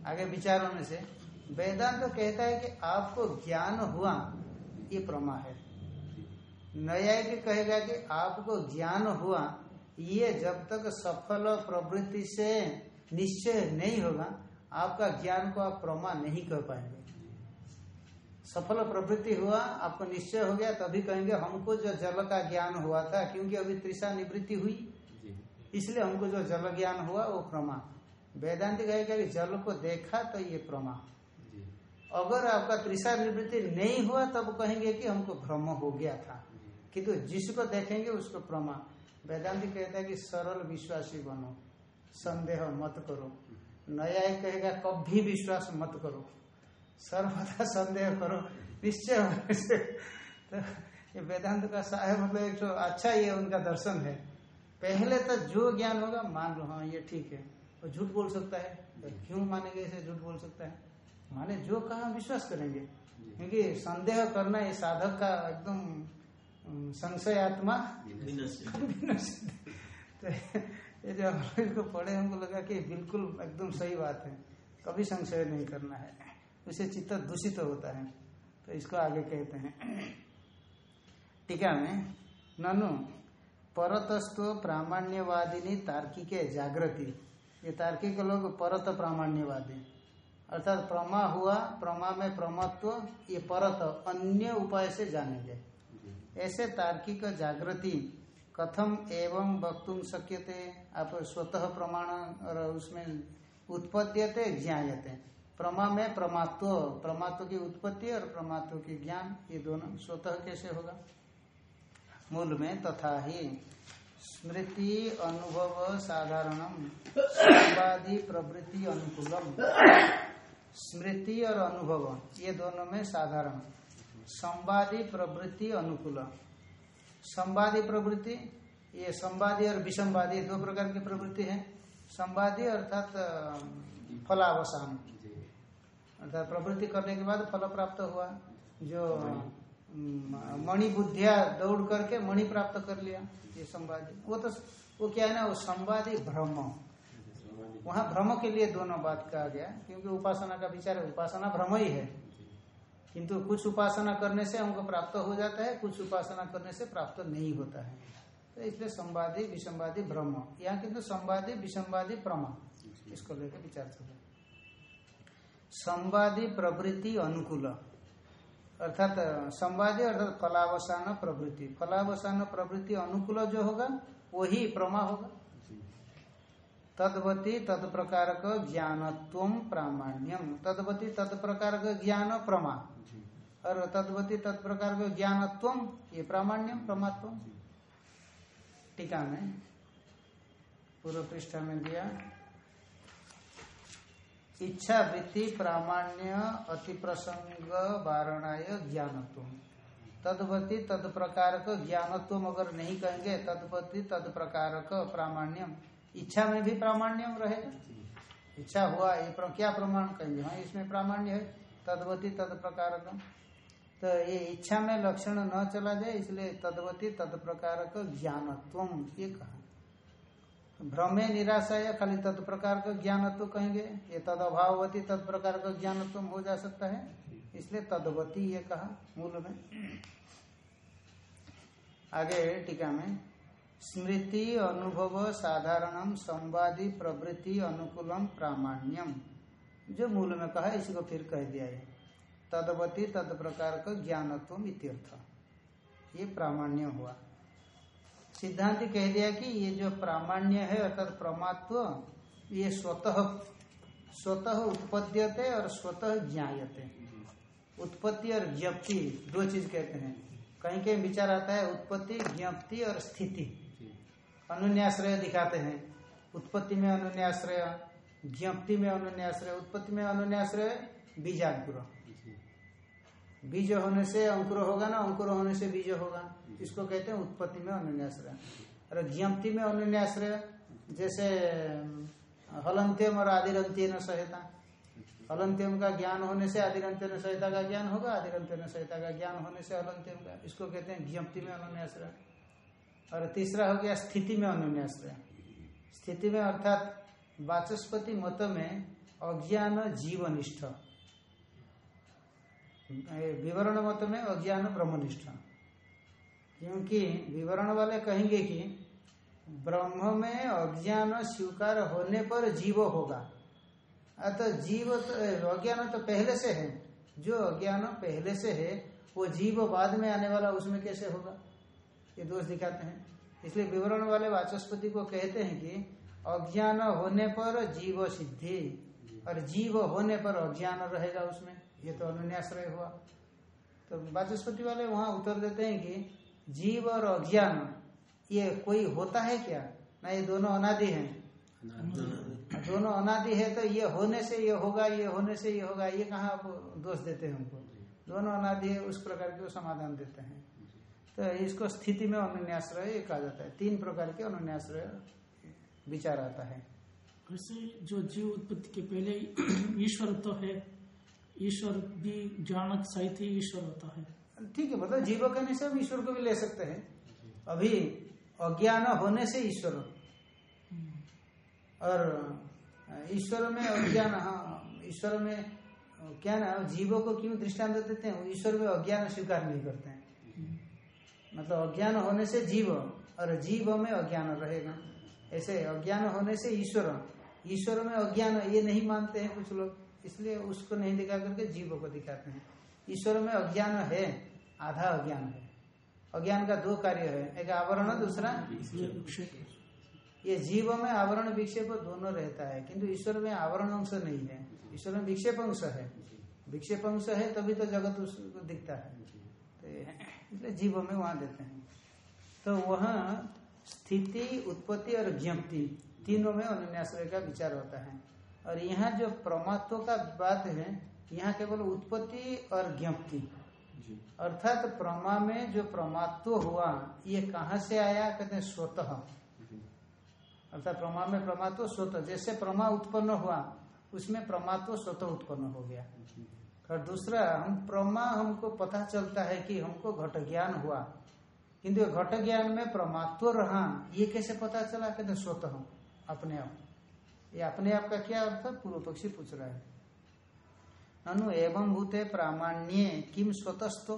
आगे विचार होने से, वेदांत कहता है कि आपको ज्ञान हुआ, ये प्रमा है। न्यायिक कहेगा कि आपको ज्ञान हुआ ये जब तक सफल प्रवृत्ति से निश्चय नहीं होगा आपका ज्ञान को आप प्रमा नहीं कर पाएँगे। सफल प्रवृत्ति हुआ आपको निश्चय हो गया तभी कहेंगे हमको जो जल का ज्ञान हुआ था क्योंकि अभी त्रिषा निवृत्ति हुई। इसलिए हमको जो जल ज्ञान हुआ वो प्रमा वेदांति कहेगा कि जल को देखा तो ये प्रमा अगर आपका त्रिषा निवृत्ति नहीं हुआ तब कहेंगे कि हमको भ्रम हो गया था। किंतु जिसको देखेंगे उसको प्रमा वेदांति कहता है कि सरल विश्वासी बनो संदेह मत करो। नया ही कहेगा कभी विश्वास मत करो। सर्वदा संदेह करो। निश्चय तो ये वेदांत का साहेब मतलब एक तो अच्छा ये उनका दर्शन है। पहले तो जो ज्ञान होगा मान लो हाँ ये ठीक है। तो झूठ बोल सकता है तो क्यों मानेंगे इसे झूठ बोल सकता है? माने जो कहा विश्वास करेंगे। क्योंकि संदेह करना ये साधक का एकदम संशय आत्मा तो ये जो हम इसको पढ़े हमको लगा कि बिल्कुल एकदम सही बात है कभी संशय नहीं करना है उसे चित्त दूषित होता है तो इसको आगे कहते हैं टीका में ननु परतस्व प्रामाण्यवादिनी तार्किके जागृति ये तार्किक लोग परत प्रामाण्यवादी अर्थात प्रमा हुआ प्रमा में प्रमत्व ये परत अन्य उपाय से जानेंगे ऐसे तार्किक जागृति, कथम एवं वक्तुम शक्यते। आप स्वतः प्रमाण और उसमें उत्पद्यते, ज्ञायते। प्रमा में प्रमात्व प्रमात्व की उत्पत्ति और प्रमात्व की ज्ञान, ये दोनों स्वतः कैसे होगा? मूल में तथा ही स्मृति अनुभव साधारणम, संवादी प्रवृत्ति अनुकूलम। स्मृति और अनुभव, ये दोनों में साधारण। संवादी प्रवृत्ति अनुकूल। संवादी प्रवृत्ति ये संवादी और विसंवादी दो प्रकार की प्रवृत्ति है। संवादी अर्थात फलावसान। अर्थात प्रवृत्ति करने के बाद फल प्राप्त हुआ। जो मणि बुद्धिया दौड़ करके मणि प्राप्त कर लिया ये संवादी। वो तो वो क्या है ना वो संवादी भ्रम। वहाँ भ्रम के लिए दोनों बात कहा गया क्योंकि उपासना का विचार है उपासना भ्रम ही है। किंतु कुछ उपासना करने से हमको प्राप्त हो जाता है कुछ उपासना करने से प्राप्त नहीं होता है। तो इसलिए संवादी विसंवादी भ्रम। यहाँ किंतु संवादी विसंवादी प्रमा इसको लेकर विचार चल संवादी प्रवृत्ति अनुकूल। अर्थात संवादी अर्थात फलावसान प्रवृत्ति। फलावसान प्रवृत्ति अनुकूल जो होगा वही प्रमा होगा। तदवती तत्प्रकार का ज्ञानत्व प्रामाण्यम तदवती तत्प्रकार का ज्ञान प्रमा और तदवती तत्प्रकार का ज्ञानत्व ये प्रामाण्यम प्रमात्व। टीका में पूर्व पृष्ठ में दिया। इच्छा वृत्ति प्रामाण्य अति प्रसंग वारणाय ज्ञानत्व। तदवती तद प्रकार ज्ञानत्व अगर नहीं कहेंगे तदवती तद प्रकार प्रामाण्यम इच्छा में भी प्रामाण्यम रहेगा इच्छा हुआ ये प्र, क्या प्रमाण कहेंगे? हाँ इसमें प्रामाण्य है। तदवती तद प्रकार तो ये इच्छा में लक्षण न चला जाए इसलिए तदवती तद प्रकार ज्ञानत्व ये कहा। भ्रमे निराशा या खाली तद प्रकार का ज्ञानत्व कहेंगे ये तद अभावती तद प्रकार का ज्ञानत्व हो जा सकता है। इसलिए तदवती ये कहा मूल में। आगे टीका में। स्मृति अनुभव साधारणम संवादी प्रवृत्ति अनुकूलम प्रामाण्यम। जो मूल में कहा, इसी को फिर कह दिया है। तदवती तद प्रकार का ज्ञानत्व इत्यर्थ। ये प्रामाण्य हुआ। सिद्धांत कह दिया कि ये जो प्रामाण्य है, अर्थात प्रमात्व, ये स्वतः स्वतः उत्पद्यते और स्वतः ज्ञायते। उत्पत्ति और ज्ञप्ति, दो चीज़ कहते हैं। कहीं कहीं विचार आता है, उत्पत्ति, ज्ञप्ति और स्थिति। अनुन्याश्रय दिखाते हैं। उत्पत्ति में अनुन्याश्रय, ज्ञप्ति में अनुन्याश्रय, उत्पत्ति में अनुन्याश्रय बीजांकुर बीज होने से अंकुर होगा ना, अंकुर होने से बीज होगा। इसको कहते हैं उत्पत्ति में अनुन्याश्रय। और ज्ञप्ति में अनुन्याश्रय, जैसे हलंत्यम और आदिरंत्य न सहायता हलंत्यम का ज्ञान होने से आदिरंत्य न सहायता का ज्ञान होगा आदिरंत्य न सहायता का ज्ञान होने से हलंत्यम का। इसको कहते हैं ज्ञप्ति में अनुन्याश्रय। और तीसरा हो गया स्थिति में अनुन्याश्रय स्थिति में अर्थात वाचस्पति मत में अज्ञान जीवनिष्ठ। विवरण मत में अज्ञान ब्रह्मनिष्ठ। क्योंकि विवरण वाले कहेंगे कि ब्रह्म में अज्ञान स्वीकार होने पर जीव होगा। अतः जीव तो अज्ञान तो पहले से है। जो अज्ञान पहले से है, वो जीव बाद में आने वाला उसमें कैसे होगा? ये दोष दिखाते हैं। इसलिए विवरण वाले वाचस्पति को कहते हैं कि अज्ञान होने पर जीव सिद्धि, और जीव होने पर अज्ञान रहेगा उसमें। ये तो अनुन्याश्रय हुआ। तो वाचस्पति वाले वहाँ उत्तर देते हैं कि जीव और अज्ञान, ये कोई होता है क्या? ना ये दोनों अनादि हैं? दोनों अनादि है तो ये होने से ये होगा, ये होने से ये होगा। ये कहाँ आप दोष देते हैं हमको दोनों अनादि है, उस प्रकार के समाधान देते हैं। तो इसको स्थिति में अनुन्याश्रय कहा जाता है। तीन प्रकार के अनुन्याश्रय विचार आता है। वैसे जो जीव उत्पत्ति के पहले ईश्वर तो है ईश्वर भी ज्ञानक सहित ही ईश्वर होता है। ठीक है मतलब जीव कहने से हम ईश्वर को भी ले सकते हैं। अभी अज्ञान होने से ईश्वर। और ईश्वर में अज्ञान हाँ ईश्वर में क्या ना जीवों को क्यों दृष्टांत देते हैं? ईश्वर में अज्ञान स्वीकार नहीं करते हैं। मतलब अज्ञान होने से जीव, और जीव में अज्ञान रहेगा। ऐसे अज्ञान होने से ईश्वर। ईश्वर में अज्ञान, ये नहीं मानते हैं कुछ लोग, इसलिए उसको नहीं दिखा करके जीव को दिखाते हैं। ईश्वर में अज्ञान है, आधा अज्ञान है। अज्ञान का दो कार्य है, एक आवरण, दूसरा ये जीव में आवरण, विक्षेप दोनों रहता है, किंतु ईश्वर में आवरण अंश नहीं है। ईश्वर में विक्षेप अंश है। विक्षेप अंश है, तभी तो जगत उसको दिखता है। इसलिए जीव में वहाँ देते हैं। तो वहाँ स्थिति उत्पत्ति और ज्ञप्ति तीनों में अन्याश्रय का विचार होता है। और यहाँ जो प्रमात्व का बात है यहाँ केवल उत्पत्ति और ज्ञप्ति। अर्थात तो प्रमा में जो प्रमात्व हुआ ये कहाँ से आया? कहते हैं स्वतः। अर्थात प्रमा में प्रमात्व स्वतः जैसे प्रमा उत्पन्न हुआ उसमें प्रमात्व स्वतः उत्पन्न हो गया। और दूसरा, हम प्रमा हमको पता चलता है कि हमको घट ज्ञान हुआ। किंतु घट ज्ञान में प्रमात्व रहा, ये कैसे पता चला? कहते स्वतः अपने आप। ये अपने आप का क्या अर्थ पूर्व पक्षी पूछ रहा है। अनु एवं भूते प्रामाण्य किम स्वतस्व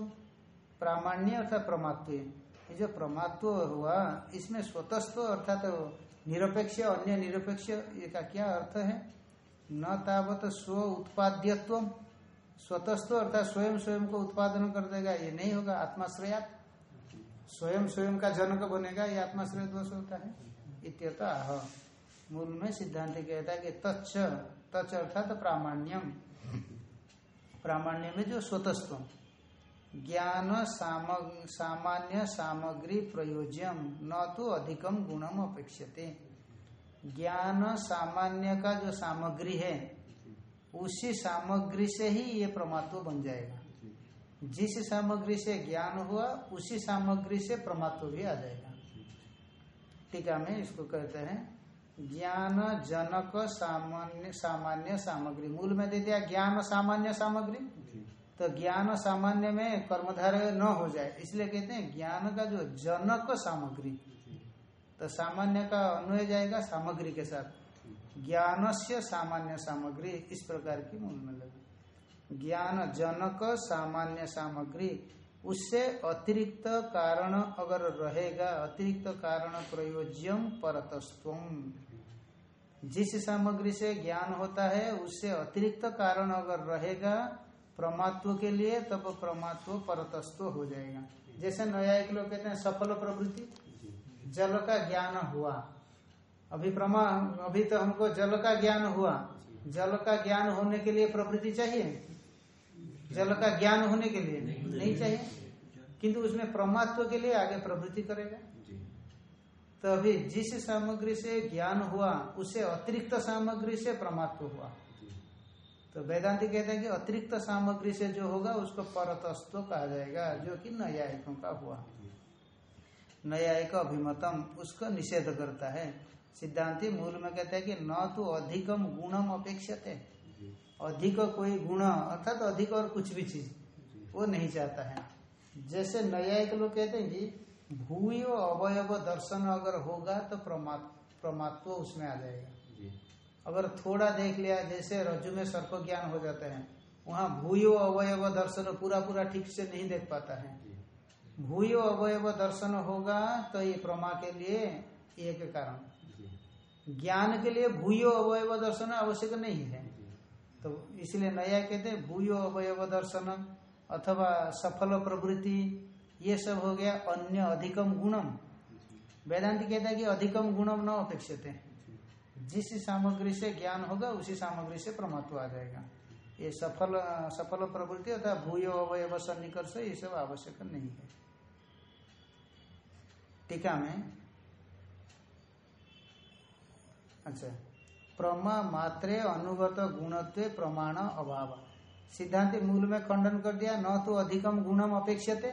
प्रामाण्य अर्थात प्रमात्व ये जो प्रमात्व हुआ, इसमें स्वतस्व अर्थात तो निरपेक्ष, अन्य निरपेक्ष का क्या अर्थ है? न तावत स्व उत्पाद्यत्व स्वतस्व अर्थात स्वयं स्वयं को उत्पादन कर देगा, ये नहीं होगा आत्माश्रया स्वयं स्वयं का जनक बनेगा, ये आत्माश्रय दोष होता है। इत्यत मूल में सिद्धांत कहता है कि तच्च तच अर्थात प्रामाण्यम। प्रामाण्य में जो स्वतस्व ज्ञान सामान्य सामग्री प्रयोज्यम, न तो अधिकम गुणम अपेक्षते। ज्ञान सामान्य का जो सामग्री है उसी सामग्री से ही ये प्रमात्व बन जाएगा। जिस सामग्री से ज्ञान हुआ उसी सामग्री से प्रमात्व भी आ जाएगा। टीका में इसको कहते हैं ज्ञान जनक सामान्य सामान्य सामग्री। मूल में दे दिया ज्ञान सामान्य सामग्री। तो ज्ञान सामान्य में कर्मधारय न हो जाए इसलिए कहते हैं ज्ञान का जो जनक सामग्री तो सामान्य का अन्वय जाएगा सामग्री के साथ। ज्ञान से सामान्य सामग्री इस प्रकार की मूल में लगे। ज्ञान जनक सामान्य सामग्री, उससे अतिरिक्त कारण अगर रहेगा, अतिरिक्त कारण प्रयोज्यम परतस्व जिस सामग्री से ज्ञान होता है, उससे अतिरिक्त कारण अगर रहेगा, प्रमात्व के लिए, तब प्रमात्व परतस्व हो जाएगा। जैसे नया एक लोग कहते हैं, सफल प्रवृत्ति। जल का ज्ञान हुआ। अभी प्रमा अभी तो हमको जल का ज्ञान हुआ। जल का ज्ञान होने के लिए प्रवृत्ति चाहिए? जल का ज्ञान होने के लिए नहीं नहीं चाहिए? किंतु उसमें परमात्व के लिए आगे प्रवृत्ति करेगा? तो अभी जिस सामग्री से ज्ञान हुआ उससे अतिरिक्त सामग्री से परमात्व हुआ। तो वेदांति कहते हैं कि अतिरिक्त सामग्री से जो होगा उसको परतस्व कहा जाएगा जो कि न्यायिकों का हुआ। न्यायिक अभिमतम उसको निषेध करता है। सिद्धांति मूल में कहता है कि न तो अधिकम गुणम अपेक्षित। है अधिक कोई गुण अर्थात अधिक और कुछ भी चीज़ वो नहीं चाहता है। जैसे न्यायिक लोग कहते हैं कि भूय अवयव दर्शन अगर होगा तो प्रमात्व उसमें आ जाएगा। अगर थोड़ा देख लिया जैसे रज्जु में सर्प ज्ञान हो जाता है वहाँ भूयो अवयव दर्शन पूरा पूरा ठीक से नहीं देख पाता है। भूयो अवयव दर्शन होगा तो ये प्रमा के लिए एक कारण। ज्ञान के लिए भूयो अवयव दर्शन आवश्यक नहीं है। तो इसलिए नया कहते हैं भूयो अवयव दर्शन अथवा सफल प्रवृत्ति, ये सब हो गया अन्य अधिकम गुणम। वेदांति कहता है कि अधिकम गुणम न अपेक्षित। है जिस सामग्री से ज्ञान होगा, उसी सामग्री से प्रमत्व आ जाएगा। ये सफल सफल प्रवृत्ति अर्थात भूयो अवयव सन्निकर्ष, ये सब आवश्यक नहीं है। टीका में अच्छा प्रमा मात्रे अनुगत गुणत्व प्रमाण अभाव सिद्धांत मूल में खंडन कर दिया न तो अधिकम गुणम अपेक्षते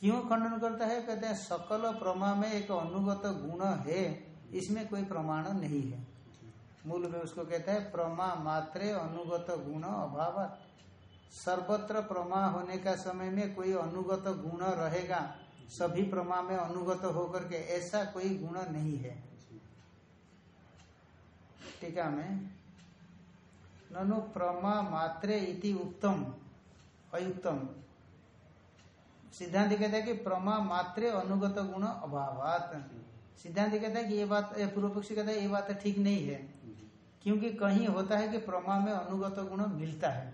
क्यों खंडन करता है कहते हैं सकल प्रमा में एक अनुगत गुण है इसमें कोई प्रमाण नहीं है मूल में उसको कहते हैं प्रमा मात्रे अनुगत गुण अभाव सर्वत्र प्रमा होने का समय में कोई अनुगत गुण रहेगा सभी प्रमा में अनुगत होकर के ऐसा कोई गुण नहीं है टीका में ननु प्रमा मात्रे इति उत्तम अयुक्तम। सिद्धांत कहता है कि प्रमा मात्रे अनुगत गुण अभावात। सिद्धांत कहता है कि ये बात पूर्व पक्षी कहता है ये बात ठीक नहीं है। क्योंकि कहीं होता है कि प्रमा में अनुगत गुण मिलता है।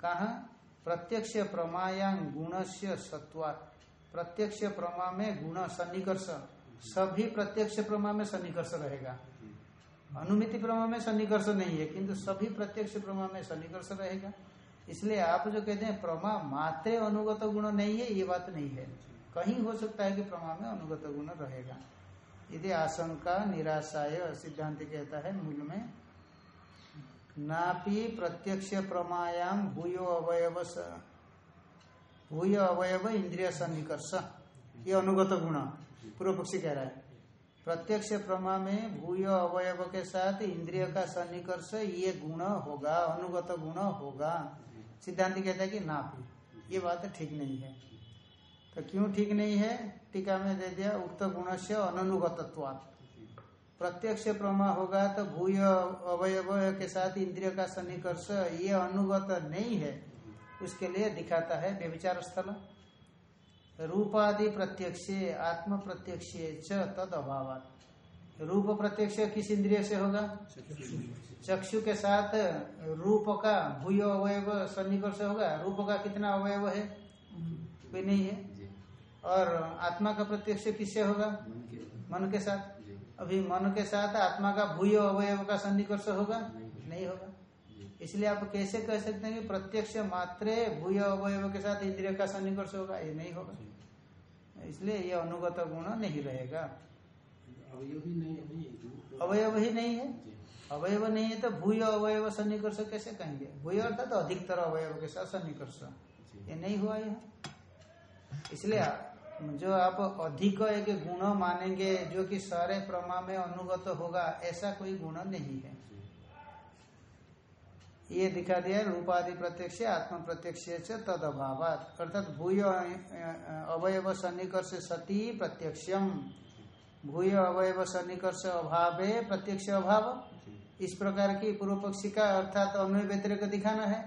कहा? प्रत्यक्ष प्रमाया गुण से सत्वात। प्रत्यक्ष प्रमा में गुण सन्निकर्ष। सभी प्रत्यक्ष प्रमा में सन्निकर्ष रहेगा। अनुमिति प्रमा में सन्निकर्ष नहीं है, किंतु सभी प्रत्यक्ष प्रमा में सन्निकर्ष रहेगा। इसलिए आप जो कहते हैं प्रमा मात्रे अनुगत गुण नहीं है, ये बात नहीं है। कहीं हो सकता है कि प्रमा में अनुगत गुण रहेगा। यदि आशंका, निराशाय, सिद्धांत कहता है मूल में, नापी प्रत्यक्ष प्रमायाम भूयो अवयव भूय अवयव इंद्रिय सन्निकर्ष, ये अनुगत गुण। पूर्व पक्षी कह रहा है। प्रत्यक्ष प्रमा में भूय अवयव के साथ इंद्रिय का सन्निकर्ष, ये गुण होगा, अनुगत गुण होगा। सिद्धांत कहता है कि नापी ये बात ठीक नहीं है। तो क्यों ठीक नहीं है? टीका में दे दिया, उक्त गुण से प्रत्यक्ष प्रमा होगा तो भूय अवयव के साथ इंद्रिय का सन्निकर्ष, ये अनुगत नहीं है। उसके लिए दिखाता है व्यविचार स्थल। रूपादि प्रत्यक्ष आत्म प्रत्यक्ष तद अभाव रूप प्रत्यक्ष किस इंद्रिय से होगा? चक्षु के साथ रूप का भूय अवयव सन्निकर्ष होगा। रूप का कितना अवयव है? कोई नहीं है? और आत्मा का प्रत्यक्ष किससे होगा? मन के साथ। अभी मन के साथ आत्मा का भूय अवयव का सन्निकर्ष होगा। नहीं होगा। इसलिए आप कैसे कह सकते हैं कि प्रत्यक्ष मात्रे भूय अवयव के साथ इंद्रिय का सन्निकर्ष होगा? ये नहीं होगा। इसलिए ये अनुगत गुण नहीं रहेगा। अवयव ही नहीं है अवयव नहीं है? तो भूय अवयव सन्निकर्ष कैसे कहेंगे? भूय अर्थात तो अधिकतर अवयव के साथ सन्निकर्ष ये नहीं हुआ यह। इसलिए जो आप अधिक एक गुण मानेंगे जो कि सारे प्रमा में अनुगत होगा ऐसा कोई गुण नहीं है। ये दिखा दिया रूपादि प्रत्यक्ष आत्म प्रत्यक्ष तद अभाव अर्थात भूय अवयव सन्निकर्ष सती प्रत्यक्षम। भूय अवयव सन्निकर्ष अभावे प्रत्यक्ष अभाव। इस प्रकार की पूर्व पक्षी का अर्थात अन्वय व्यतिरिक दिखाना है।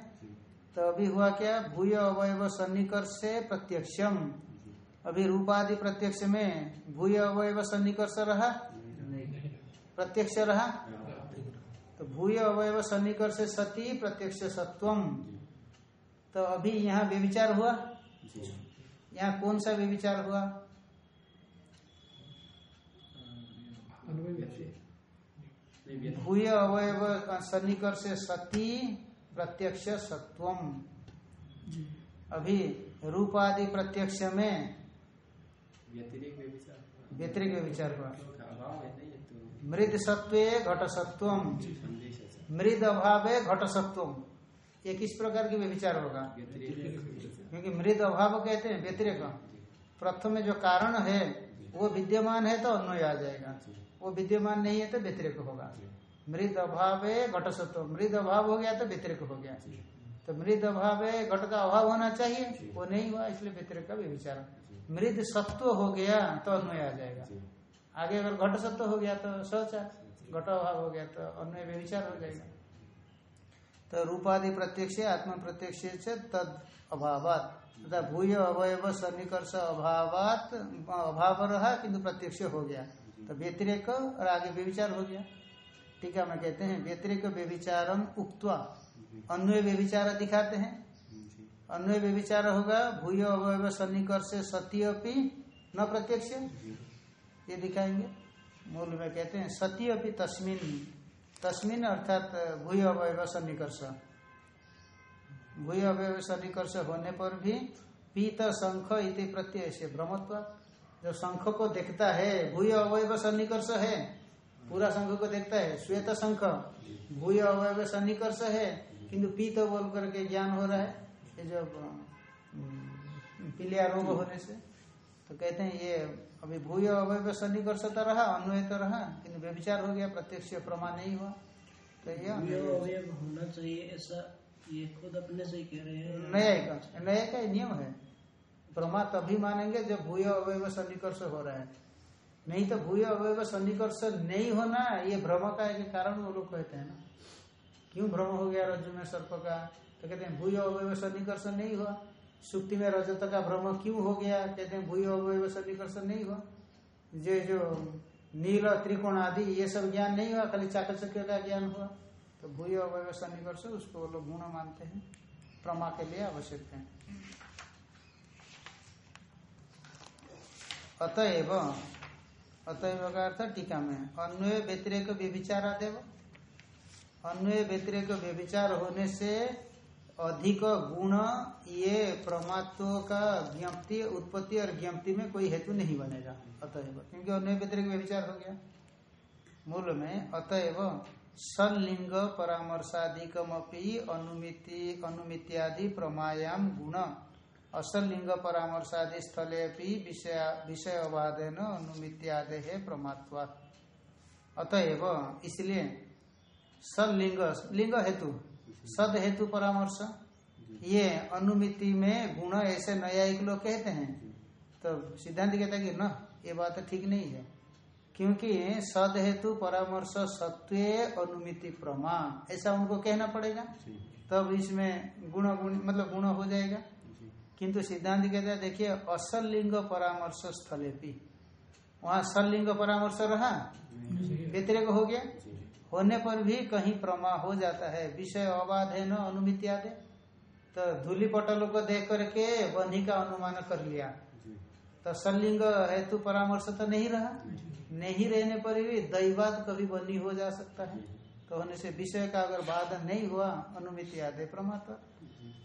तो अभी हुआ क्या? भूय अवयव सन्निकर्ष प्रत्यक्षम। अभी रूपादि प्रत्यक्ष में भूय अवयव सन्निकर्ष रहा? प्रत्यक्ष रहा? तो भूय अवयव सन्निकर्ष सती प्रत्यक्ष सत्वम। तो अभी यहाँ व्यविचार हुआ? यहाँ कौन सा व्यविचार हुआ? भूय अवयव सन्निकर्ष सती प्रत्यक्ष सत्वम। अभी रूपादि प्रत्यक्ष में व्यतिरिक विचार हुआ। मृद सत्व घट सत्व मृद अभाव घट सत्व ये किस प्रकार की विचार होगा? क्योंकि मृद अभाव कहते हैं व्यतिरिक। प्रथम में जो कारण है वो विद्यमान है तो अन्वय आ जाएगा। वो विद्यमान नहीं है तो व्यतिरिक होगा। मृद अभाव घट सत्व मृद अभाव हो गया तो व्यतिरिक हो गया। तो मृद अभाव घट का अभाव होना चाहिए वो नहीं हुआ इसलिए व्यतिरिक का भी विचार। मृद सत्व हो गया तो अन्वय आ जाएगा। आगे अगर घट सत्व हो गया तो सोचा घट अभाव हो गया तो अन्वय व्यविचार हो जाएगा। तो रूपादि प्रत्यक्ष आत्म प्रत्यक्ष तद अभावात। तथा भूय अवयव सन्निकर्ष अभावात, अभाव रहा किंतु प्रत्यक्ष हो गया। तो व्यतिरेक और आगे व्यविचार हो गया। टीका में कहते हैं, व्यतिरिक व्यविचारम उक्त्वा। अन्वय व्यविचार दिखाते हैं। अन्वय व्यविचार होगा, भूय अवय सन्निकर्ष सत्य न प्रत्यक्ष। ये दिखाएँगे। मूल में कहते हैं, सती अभी तस्मिन तस्मिन अर्थात भूय अवयव सन्निकर्ष भूय अवयव सन्निकर्ष होने पर भी पीत शंख इति प्रत्यय से भ्रमत्व जो शंख को देखता है, भूय अवयव सन्निकर्ष है, पूरा शंख को देखता है, श्वेत शंख। भूय अवयव सन्निकर्ष है, किंतु पीत बोल करके ज्ञान हो रहा है, ये जो पीलिया रोग होने से। तो कहते हैं, ये अभी भूय अवयव सन्निकर्ष तो रहा अन्वय तो रहा किन्तु व्यविचार हो गया प्रत्यक्ष प्रमाण नहीं हुआ। तो ये होना चाहिए ऐसा ये खुद अपने से कह रहे हैं। नया का नया का नियम है। प्रमा तभी मानेंगे जब भूय अवय सन्निकर्ष हो रहा है। नहीं तो भूय अवय सन्निकर्ष नहीं होना ये भ्रम का एक कारण वो लोग कहते हैं ना। क्यों भ्रम हो गया रज्जु में सर्प का? तो कहते हैं भूय अवय सन्निकर्ष नहीं हुआ। सुक्ति में रजत का भ्रम क्यों हो गया? कहते हैं, भूय अवयव सन्निकर्ष नहीं हुआ। जो जो नील, त्रिकोण आदि, ये सब ज्ञान नहीं हुआ, खाली चाकचक्य का ज्ञान हुआ। तो भूय अवयव सन्निकर्ष उसको वो लोग गुण मानते हैं। प्रमा के लिए आवश्यक है। अतएव अतएव का अर्थ टीका में, अन्वय व्यतिरेक व्यभिचारादेव। अन्वय व्यतिरेक व्यभिचार होने से अधिक गुण ये प्रमात्व का ज्ञप्ति, उत्पत्ति और ज्ञप्ति में कोई हेतु नहीं बनेगा। अतएव, क्योंकि अन्वय व्यतिरेक व्यभिचार हो गया। मूल में, अतएव सलिंग परामर्शादिकमपि अनुमिति, अनुमित्यादि प्रमायाम गुण। असलिंग परामर्शादि स्थले विषय अवादेन अनुमित्यादे है प्रमात्वा अतएव, इसलिए सलिंग लिंग हेतु सद हेतु परामर्श। ये अनुमिति में गुण ऐसे न्यायिक लोग कहते हैं। तो सिद्धांत कहता है कि न ये बात ठीक नहीं है। क्योंकि सद हेतु परामर्श सत्व अनुमिति प्रमाण ऐसा उनको कहना पड़ेगा। तब इसमें गुण गुण मतलब गुण हो जाएगा। किंतु सिद्धांत कहता है देखिए असल लिंग परामर्श स्थले भी वहाँ सलिंग परामर्श रहा? व्यतिरेक हो गया? होने पर भी कहीं प्रमा हो जाता है। विषय अबाध है न अनुमित्यादे तो धूलि पटलों को देख करके बन्ही का अनुमान कर लिया। तो सलिंग हेतु परामर्श तो नहीं रहा। नहीं रहने पर भी दैवाद कभी बनी हो जा सकता है। तो होने से विषय का अगर बाध नहीं हुआ अनुमिति आदे प्रमाता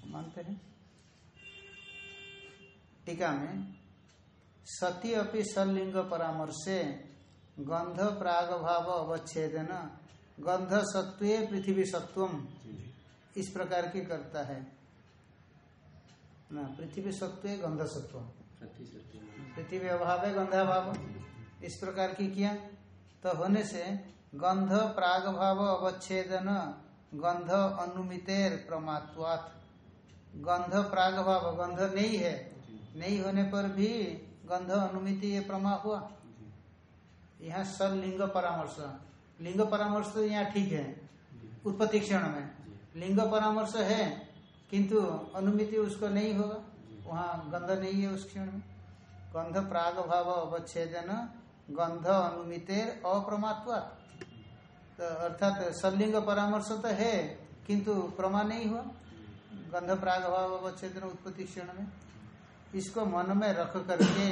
मानते हैं। टीका में सती अपनी सलिंग परामर्शे गंध प्राग भाव अवच्छेदन गंध सत्व पृथ्वी सत्वम। इस प्रकार की करता है। ना पृथ्वी सत्व गंध सत्व पृथ्वी अभाव है गंधाभाव इस प्रकार की किया। तो होने से गंध प्राग भाव अवच्छेदन गंध अनुमितेर प्रमात्वात। गंध प्राग भाव गंध नहीं है। नहीं होने पर भी गंध अनुमिति ये प्रमा हुआ। यहाँ सब लिंग परामर्श। लिंग परामर्श तो यहाँ ठीक है। उत्पत्ति क्षण में। लिंग परामर्श है किंतु अनुमिति उसको नहीं होगा। वहाँ गंध नहीं है उस क्षण में। गंध प्राग भाव अवच्छेदन गंध अनुमिते अप्रमात्वा तो अर्थात सलिंग परामर्श तो है किंतु प्रमा नहीं हुआ। गंध प्राग भाव अवच्छेदन उत्पत्ति क्षण में। इसको मन में रख करके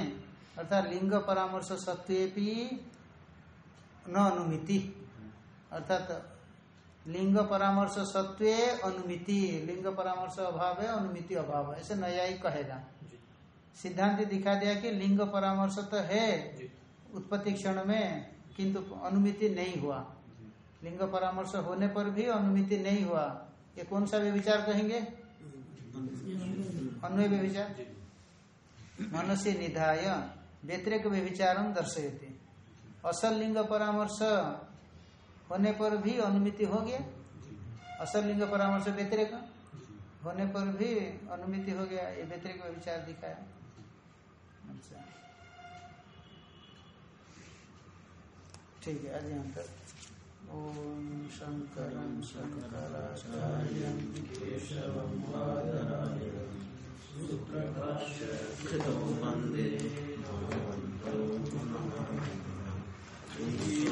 अर्थात लिंग परामर्श सत्वेपी न अनुमिति। अर्थात लिंग परामर्श सत्वे अनुमिति। लिंग परामर्श अभाव है अनुमिति अभाव है। ऐसे न्यायी कहेगा। सिद्धांत दिखा दिया कि लिंग परामर्श तो है उत्पत्ति क्षण में किंतु अनुमिति नहीं हुआ। लिंग परामर्श होने पर भी अनुमिति नहीं हुआ। ये कौन सा भी विचार कहेंगे? अन्वय विचार मनसी निधाय व्यतिरिक व्यभिचारम दर्शयती। असल लिंग परामर्श होने पर भी अनुमिति हो गया। असल लिंग परामर्श व्यतिरिक होने पर भी अनुमिति हो गया ये व्यतिरिक विचार दिखाया। अच्छा। ठीक है आज यहाँ तक ओम शंकर शंकराचार्य Yeah.